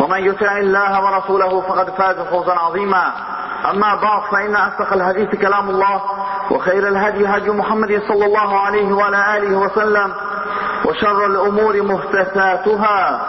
ومن يطع الله ورسوله فقد فاز فوزا عظيما. أما بعد فإن أصدق الحديث كلام الله وخير الهدي هدي محمد صلى الله عليه وعلى آله وسلم وشر الأمور محدثاتها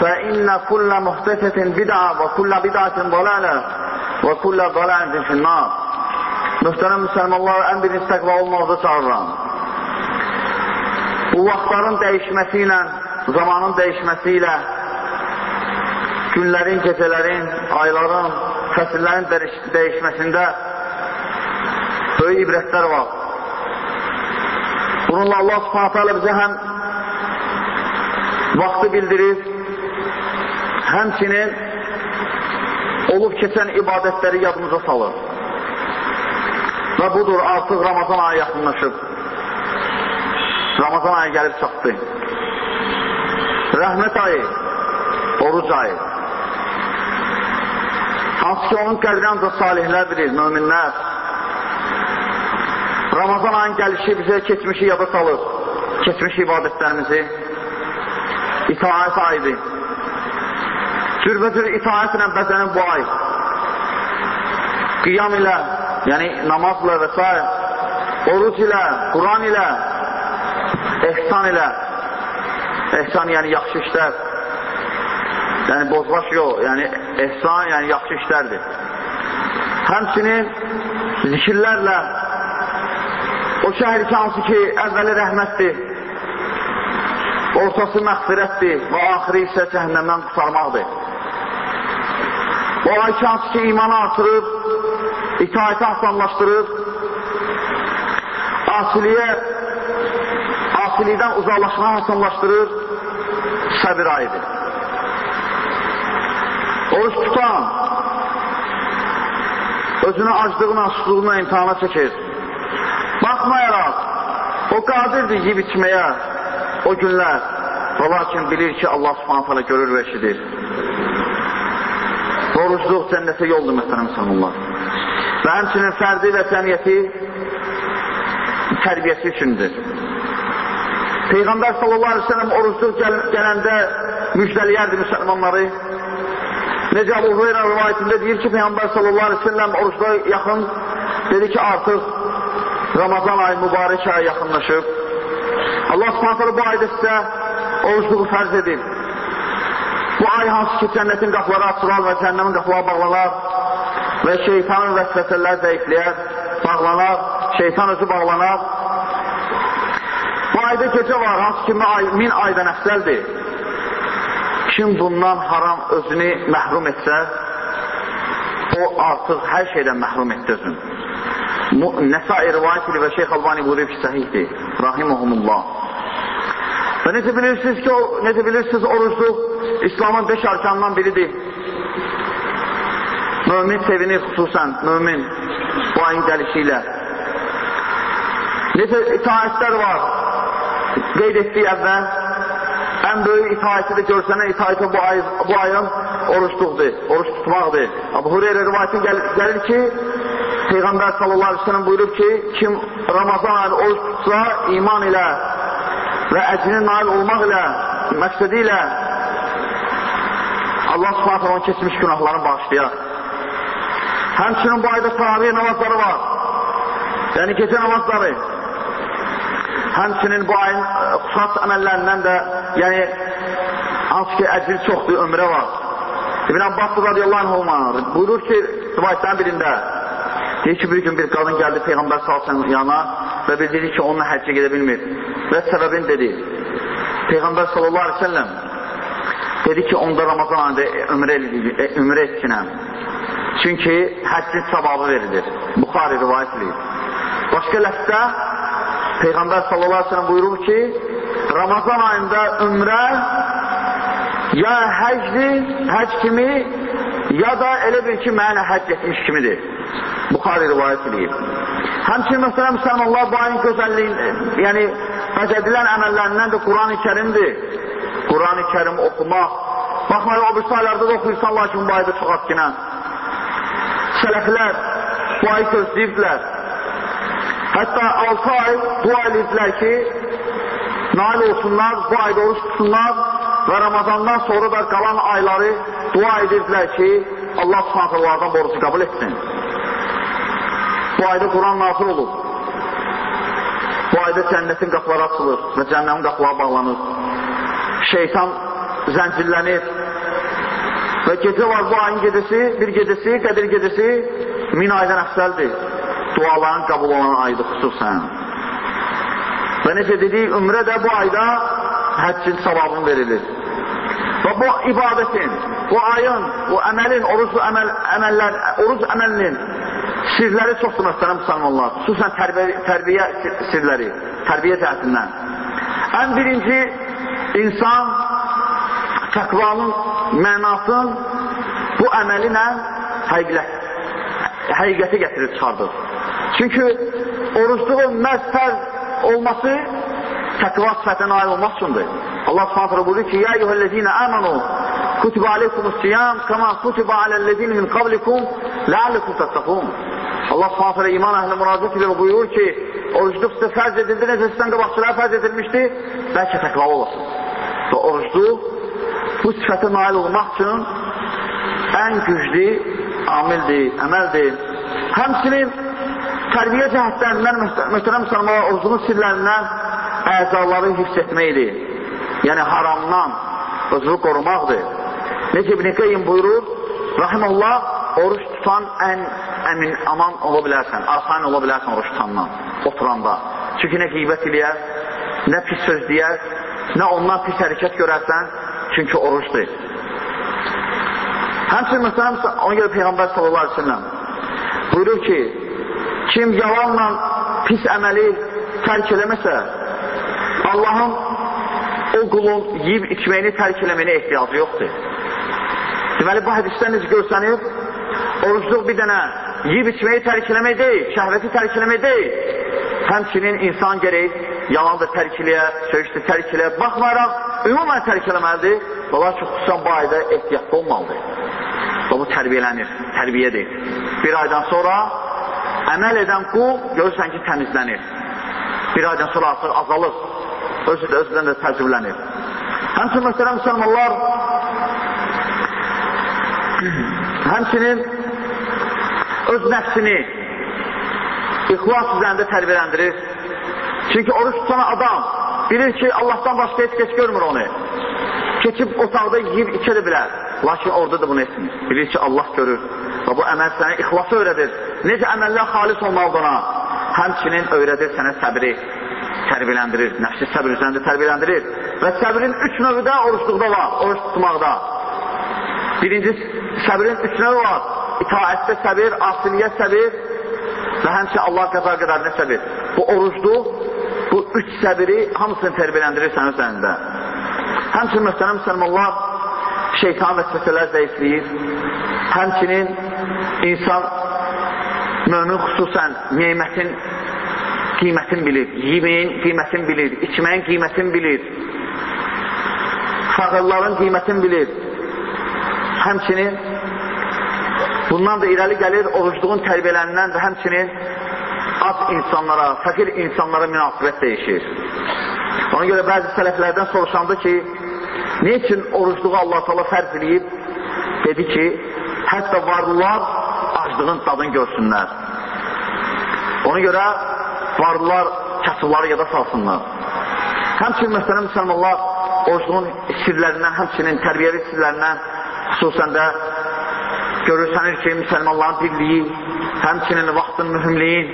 فإن كل محدثة بدعة وكل بدعة ضلالة وكل ضلالة في النار. Mühtərəm müsəlmanlar, ən birinci təqva olmaqda çağırıram. Bu vaxtların dəyişməsi ilə, zamanın dəyişməsi ilə, günlərin, gecələrin, ayların, fəsillərin dəyişməsində böyük ibrətlər var. Bununla Allah subhanətə alə bizə həm vaxtı bildirir, həmçinin olub keçən ibadətləri yadımıza salır. Və budur, artıq Ramazan ayı yaxınlaşıb. Ramazan ayı gəlib çatdı. Rəhmət ayı, oruc ayı. Hansı ki, onun qədri ancaq salihlər bilir, müminlər. Ramazan ayın gəlişi bizə keçmişi yada salır. Keçmiş ibadətlərimizi. İtaət ayıdır. Cürbəcür itaətlə bəzənir bu ay. Qiyam ilə, yəni namazla və s. Oruc ilə, Quran ilə, ehsan ilə, ehsan yəni yaxşı işlər, yəni bozbaş yox, yəni ehsan, yəni yaxşı işlərdir. Həmçinin zikirlərlə o şəhər ki, hansı ki, əvvəli rəhmətdir, ortası məxfirətdir və axiri isə cəhənnəmdən qutarmaqdır. O ay ki, hansı ki, imanı artırır, itaəti asanlaşdırır, asiliyə, asilikdən uzaqlaşmanı asanlaşdırır, səbir ayıdır. Oruç tutan, özünü aclığına, susluğuna imtihana çəkir. Baxmayaraq, o qadirdir yiyib içməyə o günlər. Və lakin bilir ki, Allah subhanətələ görür və eşidir. Orucluq cənnətə yoldur, məsələn, insanlar. Və həmçinin fərdi və cəmiyyəti tərbiyəsi üçündür. Peyğəmbər sallallahu aleyhi ve sellem orucluq gəl gələndə müjdəliyərdi müsəlmanları. Necə Abu Hureyra rivayətində deyir ki, Peyğəmbər sallallahu aleyhi ve sellem orucluğa yaxın dedi ki, artıq Ramazan ayı mübarək ayı yaxınlaşıb. Allah subhanətələ bu ayda sizə orucluğu fərz edib. Bu ay hansı ki, cənnətin qapıları açılar və cəhənnəmin qapıları bağlanar və şeytanın vəsvəsələr zəifləyər, bağlanar, şeytan özü bağlanar. Bu ayda gecə var, hansı ki, min aydan əfsəldir. Kim bundan haram özünü məhrum etsə, o artıq hər şeydən məhrum etdi özünü. Nəsai rivayət ilə və Şeyx Albani buyurub ki, səhihdir. Rahiməhumullah. Və necə bilirsiniz ki, o, necə bilirsiniz orucluq İslamın beş arkanından biridir. Mömin sevinir xüsusən, mömin bu ayın gəlişi ilə. Necə itaətlər var, qeyd etdiyi əvvəl, ən böyük itaəti də görsənən itaəti bu, ay, bu ayın oruçluqdur, oruç tutmaqdır. Abu Hureyre rivayətin gəl gəlir ki, Peyğəmbər sallallahu aleyhi ve sellem buyurub ki, kim Ramazan ayını oruç tutsa, iman ilə və əcrinə nail olmaq ilə, məqsədi ilə Allah subhanət onun keçmiş günahlarını bağışlayar. Həmçinin bu ayda taravih namazları var. Yəni gecə namazları. Həmçinin bu ayın xüsus əməllərindən də, yəni hansı ki, əcri çoxdur, ömrə var. İbn Abbas radiyallahu anh buyurur ki, rivayətlərin birində, Deyir ki, bir gün bir qadın gəldi Peyğəmbər salsın yana və bildirdi ki, onunla həccə gedə bilmir. Və səbəbini dedi. Peyğəmbər sallallahu aleyhi ve sellem dedi ki, onda Ramazan ayında ömrə, ömrə etsinəm. Çünki həccin savabı verilir. Buxari rivayət edir. Başqa ləfdə Peyğəmbər sallallahu aleyhi buyurur ki, Ramazan ayında ömrə ya həcdir, həc kimi, ya da elə bir ki, mənə həcc etmiş kimidir. Buxari rivayət edir. Həmçin, məsələn, müsəlmanlar bu ayın gözəlliyin, yəni, vəcədilən əməllərindən də Quran-ı kərimdir. Quran-ı kərim oxumaq. Baxmayın, o bir saylarda da oxuyursan, lakin bu ayda çox haqqına. Sələflər bu ayı gözləyirdilər. Hətta 6 ay dua edirdilər ki, nail olsunlar, bu ayda oruç tutsunlar və Ramazandan sonra da qalan ayları dua edirdilər ki, Allah subhanətələrdən borusu qəbul etsin. Bu ayda Quran nazil olur. Bu ayda cənnətin qapıları açılır və cənnəmin qapıları bağlanır. Şeytan zəncirlənir və gecə var bu ayın gecəsi, bir gecəsi, qədir gecəsi min aydan əfsəldir. Duaların qəbul olan aydır xüsusən. Və necə dedik, ümrə də bu ayda həccin savabını verilir. Və bu ibadətin, bu ayın, bu əməlin, oruc əməl, əməllər, oruc əməlinin sirləri çoxdur məsələn müsəlmanlar. Xüsusən tərbiyə, tərbiyə sirləri, tərbiyə cəhətindən. Ən birinci insan təqvanın mənasın bu əməli ilə həqiqəti gətirib çıxardır. Çünki orucluğun məhz fərz olması təqva sifətinə nail olmaq üçündür. Allah subhanətlə buyurur ki, Ya eyyuhəl-ləzinə əmənu kutibə aleykumus-siyam kəma kutibə aləl-ləzinə min qablikum ləalləkum təttəqun. Allah subhanətlə iman əhli müraciət ilə buyurur ki, orucluq sizə fərz edildi, necə sizdən qabaqçılara fərz edilmişdi, bəlkə təqvalı olasın. Və orucluq bu sifətə nail olmaq üçün ən güclü amildir, əməldir. Həmçinin tərbiyə cəhətlərindən möhtərəm müsəlmanlar orucunun sirlərindən əzaları hifz etməkdir. Yəni haramdan özünü qorumaqdır. Necə İbn-i Qeyyim buyurur, Rahimullah, oruç tutan ən əmin, aman ola bilərsən, asan ola bilərsən oruç tutandan, oturanda. Çünki nə qeybət eləyər, nə pis söz deyər, nə ondan pis hərəkət görərsən, çünki oruçdur. Həmçin, məsələn, ona görə Peyğəmbər sallallahu aleyhi ve sellem buyurur ki, kim yalanla pis əməli tərk eləməsə, Allahın o qulun yiyib içməyini tərk eləməyinə ehtiyacı yoxdur. Deməli, bu hədisdən necə görsənir? Orucluq bir dənə yiyib içməyi tərk eləmək deyil, şəhvəti tərk eləmək deyil. Həmçinin insan gərək yalan da tərk eləyə, söyüşdə tərk eləyə, baxmayaraq, ümumən tərk eləməlidir. Valla ki, xüsusən bu ayda ehtiyatlı olmalıdır. Və bu tərbiyələnir, tərbiyədir. Bir aydan sonra əməl edən qul görürsən ki, təmizlənir. Bir aydan sonra artıq azalır. Özü də özündən də təcrübələnir. Həmçin, məsələn, müsəlmanlar həmçinin öz nəfsini ixlas üzərində tərbiyələndirir. Çünki oruç tutan adam bilir ki, Allahdan başqa heç keç görmür onu. Keçib otaqda yiyib içə də bilər. Lakin orada da bunu etmir. Bilir ki, Allah görür. Və bu əməl sənə ixlası öyrədir. Necə əməllər xalis olmalıdır ona? Həmçinin öyrədir sənə səbri tərbiyələndirir. Nəfsi səbir üzərində tərbiyələndirir. Və səbrin üç növü də oruçluqda var, oruç tutmaqda. Birinci, səbrin üç növü var. İtaətdə səbir, asiliyyət səbir və həmçə Allah qəza qədərinə səbir. Bu orucluq, bu üç səbiri hamısını tərbiyələndirir sənin üzərində. Həmçinin müstənəm müsəlmanlar şeytan vəsvəsələr zəifləyir. Həmçinin insan mömin xüsusən neymətin qiymətin bilir, yeməyin qiymətin bilir, içməyin qiymətin bilir, fağırların qiymətin bilir. Həmçinin bundan da irəli gəlir orucluğun tərbiyələrindən və həmçinin az insanlara, fəqir insanlara münasibət dəyişir. Ona görə bəzi sələflərdən soruşandı ki, ne üçün orucluğu Allah-u Teala fərz edib? Dedi ki, hətta varlılar aclığın dadını görsünlər. Ona görə varlılar kasıbları yada salsınlar. Həmçinin məsələn müsəlmanlar orucluğun sirlərindən, həmçinin tərbiyəvi sirlərindən xüsusən də görürsənir ki, müsəlmanların birliyi, həmçinin vaxtın mühümliyin,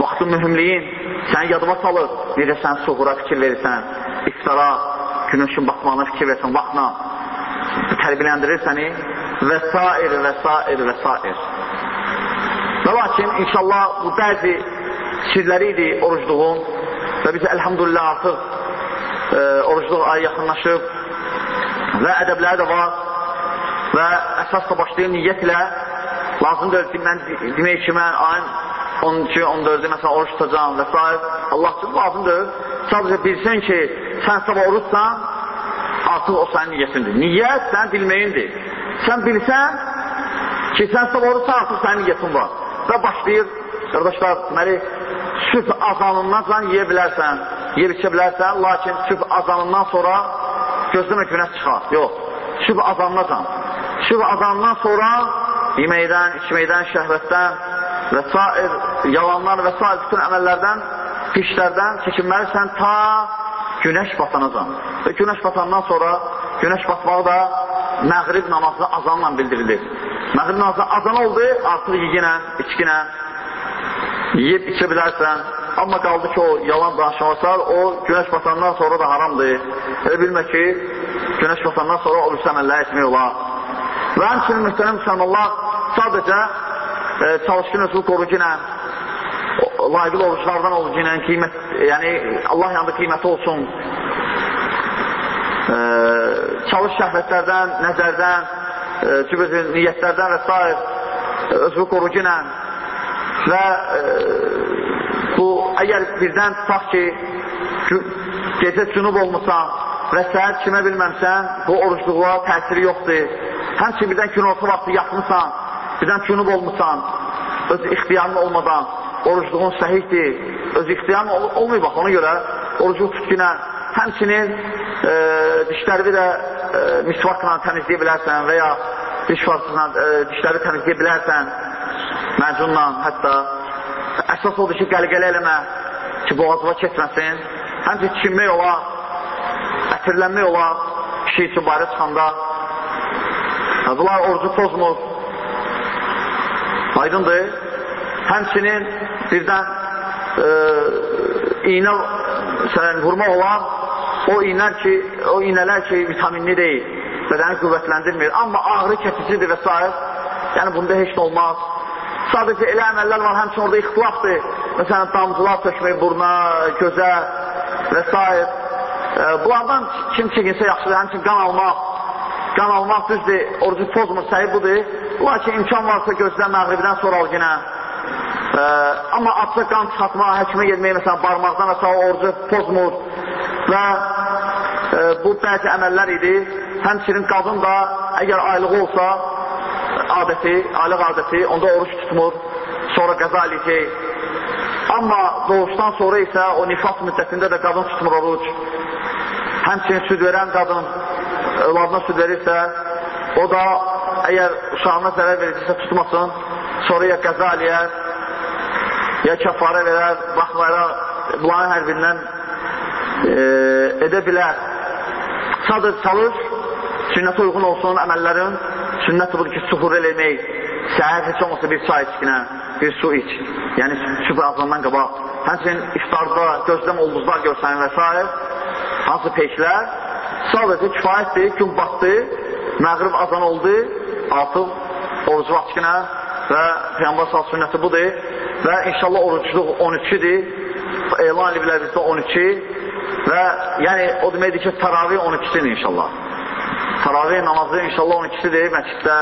vaxtın mühümliyin səni yadıma salır. Necə sən suhura fikir verirsən, iftara, günəşin batmağına fikir versən, vaxtla tərbiyələndirir səni və s. və s. və s. Və lakin, inşallah, bu bəzi sirləri idi orucluğun və biz əlhamdülillah artıq e, orucluq ayı yaxınlaşıb və ədəbləri də var və əsasla başlayım niyyətlə lazımdır ki, mən demək ki, mən ayın 13, 14-ü məsələn oruç tutacağım və s. Allah üçün lazımdır. Sadəcə bilsin ki, sən sabah oruçsan, artıq o sənin niyyətindir. Niyyət sən bilməyindir. Sən bilsən ki, sən sabah oruçsan, artıq sənin niyyətin var. Və başlayır, qardaşlar, deməli, sübh azanından yeyə bilərsən, yeyib içə bilərsən, lakin sübh azanından sonra gözləmə günəş çıxar. Yox, sübh azandan. Sübh azandan sonra yeməkdən, içməkdən, şəhvətdən və s. yalanlar və s. bütün əməllərdən, pişlərdən çəkinməlisən ta günəş batanacan. Və günəş batandan sonra günəş batmağı da məğrib namazı azanla bildirilir. Məğrib namazı azan oldu, artıq yeginə, içkinə yeyib içə bilərsən. Amma qaldı ki, o yalan danışmasar, o günəş batandan sonra da haramdır. Elə bilmə ki, günəş batandan sonra o bir əməllər etmək olar. Və həmçinin mühtərəm müsəlmanlar sadəcə e, çalışqın özü qorucu ilə layiqli oruçlardan orucu ilə qiymət, yəni Allah yanında qiyməti olsun. E, çalış şəhvətlərdən, nəzərdən, e, cübözün niyyətlərdən və s. özü qorucu və e, bu əgər birdən tutaq ki, gecə cünub olmuşsan və səhər kimə bilməmsən, bu orucluğa təsiri yoxdur. Həmçin birdən günorta vaxtı yatmışsan, birdən cünub olmuşsan, öz ixtiyarın olmadan, orucluğun səhihdir, öz ixtiyarın ol olmayıb ona görə orucluq tutkinə, həmçinin e, dişləri də e, misvakla təmizləyə bilərsən və ya diş farsızla e, dişləri təmizləyə bilərsən, məcunla, hətta əsas odur ki, qəlqələ eləmə ki, boğazıva keçməsin. Həmçə çinmək olar, ətirlənmək olar kişi üçün barə çıxanda. Bunlar orucu pozmur. Aydındır. Həmçinin birdən e, iynə sələn, vurmaq olar, o iynələr ki, o iynələr ki, vitaminli deyil, bədəni qüvvətləndirmir, amma ağrı kəsicidir və s. Yəni, bunda heç nə olmaz. Sadəcə elə əməllər var, həmçin orada ixtilafdır. Məsələn, damcılar tökmək buruna, gözə və s. E, bunlardan kim çəkinsə yaxşıdır, həmçin qan almaq. Qan almaq düzdür, orucu pozmur, səhi budur. Lakin imkan varsa gözlə məğribdən sonra al yenə. E, amma açıq qan çıxartmaq, həkimə gelmək, məsələn, barmaqdan və s. orucu pozmur. Və e, bu bəzi əməllər idi. Həmçinin qadın da əgər aylığı olsa, adəti, aylıq adəti, onda oruç tutmur, sonra qəza eləyəcək. Amma doğuşdan sonra isə o nifas müddətində də qadın tutmur oruc. Həmçinin süd verən qadın övladına süd verirsə, o da əgər uşağına zərər verəcəksə tutmasın, sonra ya qəza eləyər, ya kəfarə verər, baxmayaraq bunların hər birindən e, edə bilər. Sadəcə çalış, sünnətə uyğun olsun əməllərin, sünnət budur ki, suhur eləmək, səhər heç olmasa bir çay içkinə, bir su iç. Yəni, sübh azandan qabaq. Həmçinin iftarda gözləm ulduzlar görsənir və s. Hansı peşlər sadəcə kifayətdir, gün batdı, məğrib azan oldu, artıq orucu vaxtkinə və Peyyambar sal sünnəti budur və inşallah orucluq 13-dir, elan ediblər bizdə 12 və yəni o deməkdir ki, taravih 12-dir inşallah. Taravih namazı inşallah 12-sidir məsciddə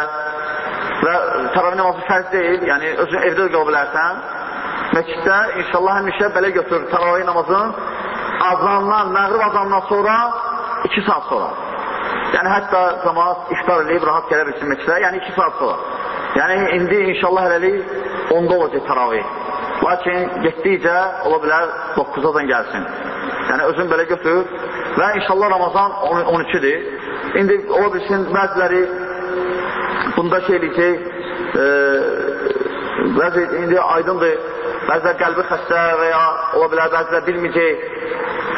və taravih namazı fərz deyil, yəni özün evdə də qala bilərsən. Məsciddə inşallah həmişə belə götür taravih namazın azandan, məğrib azandan sonra 2 saat sonra. Yəni hətta cəmaat iftar edib rahat gələ bilsin məscidə, yəni 2 saat sonra. Yəni indi inşallah hələlik 10-da olacaq taravih. Lakin getdikcə ola bilər 9-adan gəlsin. Yəni özün belə götür və inşallah Ramazan 12-dir. İndi ola bilsin, bəziləri bunda şey eləyəcək, e, bəzi indi aydındır, bəzilər qəlbi xəstə və ya ola bilər, bəzilər bilməyəcək,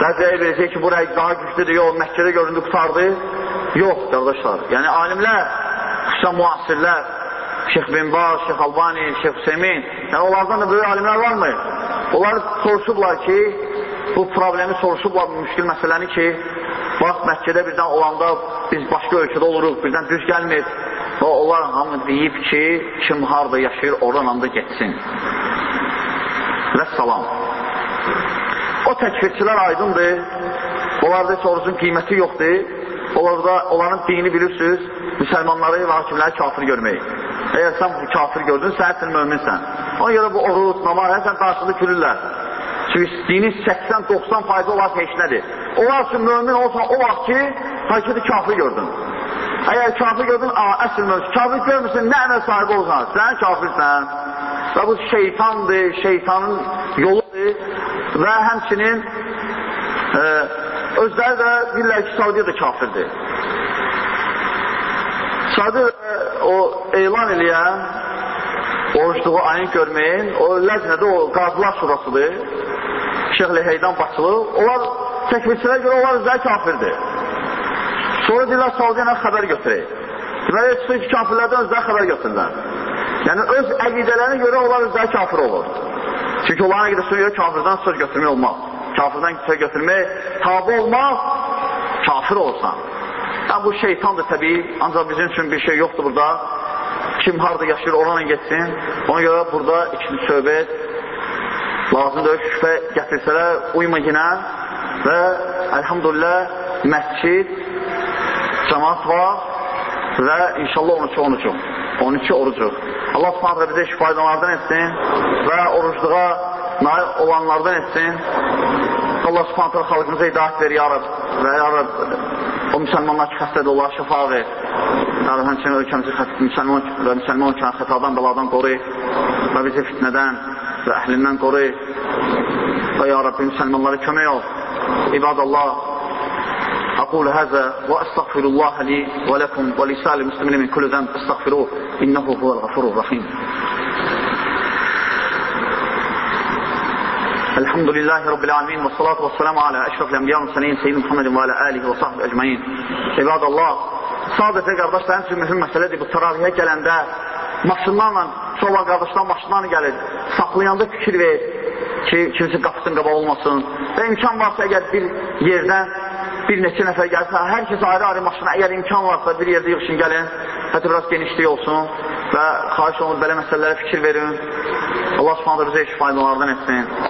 bəzilər biləcək ki, bu rəy daha güclüdür, yox, Məkkədə göründü, qutardı. Yox, qardaşlar. Yəni, alimlər, xüsusən müasirlər, Şeyx Binbaz, Şeyx Albani, Şeyx Hüseymin, yəni onlardan da böyük alimlər varmı? Onlar soruşublar ki, bu problemi soruşublar, bu müşkül məsələni ki, bax, Məkkədə birdən olanda biz başqa ölkədə oluruq, birdən düz gəlmir. Və onlar hamı deyib ki, kim harada yaşayır, oradan anda getsin. Və salam. O təkfirçilər aydındır, onlarda heç orucun qiyməti yoxdur, onlarda onların dini bilirsiniz, müsəlmanları və hakimləri kafir görmək. Əgər sən kafir gördün, sən əsl möminsən. Ona görə bu oruc, namaz, sən qarşılığı gülürlər. Çünki dinin 80-90 fayda olarsa heç nədir. Onlar üçün mömin olsan o vaxt ki, hakiki kafir gördün. Əgər kafir gördün, a, əsl mömin. Kafir görmürsən, nə əməl sahibi olsan? Sən kafirsən. Və bu şeytandır, şeytanın yoludur və həmçinin e, özləri də bilirlər ki, Saudiya da kafirdir. Saudiya o elan eləyən oruçluğu ayın görməyin, o ləznədə o qazılar şurasıdır. Şeyh Leheydən başçılıq. Onlar təkvirçilərə görə onlar özləri kafirdir. Sonra deyirlər, Saudiya xəbər götürək. Deməli, çıxır ki, kafirlərdən özləri xəbər götürürlər. Yəni, öz əqidələrinə görə onlar özləri kafir olur. Çünki onların əqidəsinə görə kafirdən söz götürmək olmaz. Kafirdən söz götürmək tabi olmaz, kafir olsan. Yəni, bu şeytandır təbii, ancaq bizim üçün bir şey yoxdur burada. Kim harada yaşayır, oranla getsin. Ona görə burada ikinci söhbət lazımdır, şübhə gətirsələr, uyma yenə və əlhamdülillah məscid, cəmat var və inşallah 13-13 12 orucuq. Allah subhanətlə bizə şifaydanlardan etsin və orucluğa nail olanlardan etsin. Allah subhanətlə xalqımıza hidayət verir, ya Rab, və ya Rab, o müsəlmanlar ki, xəstədir, Allah şəfa ver. Rab, həmçinin ölkəmizi müsəlman və müsəlman ölkəni xətadan, bəladan qoru və bizi fitnədən və əhlindən qoru və ya Rabbi müsəlmanlara kömək ol. İbadallah, أقول هذا وأستغفر الله لي ولكم ولسائر المسلمين من كل ذنب استغفروه إنه هو الغفور الرحيم. الحمد لله رب العالمين والصلاة والسلام على أشرف الأنبياء والمرسلين سيدنا محمد وعلى آله وصحبه أجمعين. عباد الله Sadəcə ən üçün mühüm məsələdir bu təravihə gələndə maşınlarla, çoğla qardaşlar maşınlarla gəlir, saxlayanda fikir ver ki, kimisi qapısının qabağı olmasın və imkan varsa əgər bir yerdən bir neçə nəfər gəlsə, hər kəs ayrı-ayrı maşına, əgər imkan varsa bir yerdə yığışın gəlin, hətta biraz genişlik olsun və xahiş olunur, belə məsələlərə fikir verin. Allah subhanədə bizə iş faydalardan etsin.